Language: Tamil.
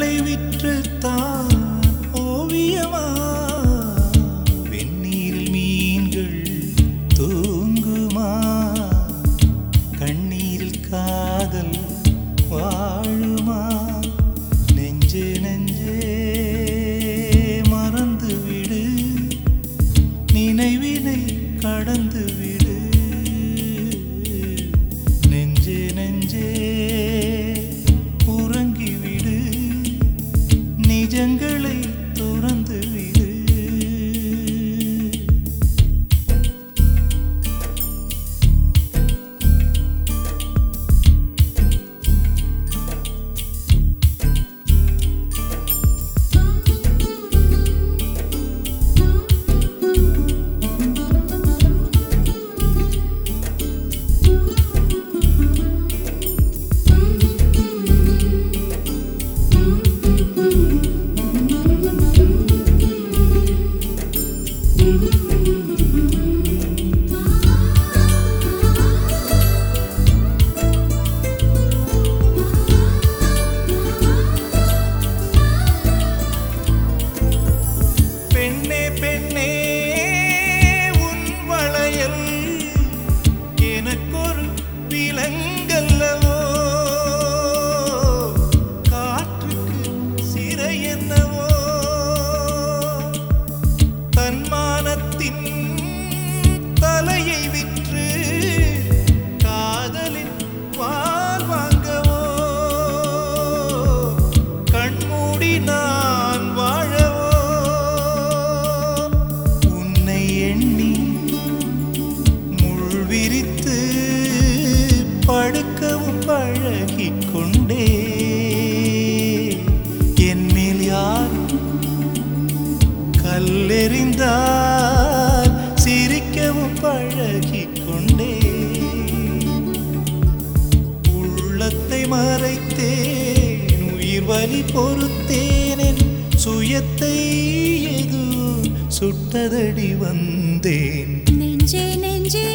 விற்று தான் ஓவியமா? தன்மானத்தின் தலையை விற்று காதலின் வால் வாங்கவோ? கண்மூடி நான் வாழவோ? உன்னை எண்ணி முள் விரித்து படுக்கவும் பழகிக் கொண்டே என் மேல் யார் துன்பத்தை மறைத்தேன். உயிர் வழி பொறுத்தேன் சுயத்தை எது சுட்டதடி வந்தேன். நெஞ்சே நெஞ்சே